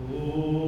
Oh.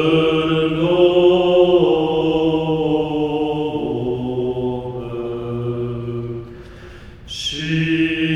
Ti